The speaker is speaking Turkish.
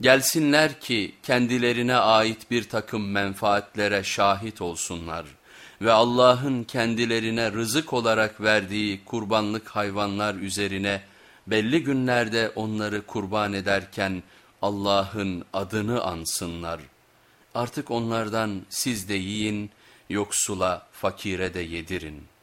Gelsinler ki kendilerine ait bir takım menfaatlere şahit olsunlar ve Allah'ın kendilerine rızık olarak verdiği kurbanlık hayvanlar üzerine belli günlerde onları kurban ederken Allah'ın adını ansınlar. Artık onlardan siz de yiyin, yoksula, fakire de yedirin.''